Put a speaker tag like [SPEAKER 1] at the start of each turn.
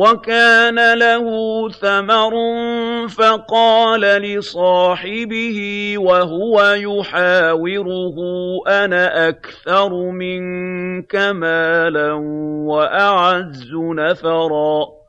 [SPEAKER 1] وَكَانَ لَهُ ثَمَرٌ فَقَالَ لِصَاحِبِهِ وَهُوَ يُحَاوِرُهُ أَنَا أَكْثَرُ مِنكَ مَالًا وَأَعَزُّ نَفَرًا.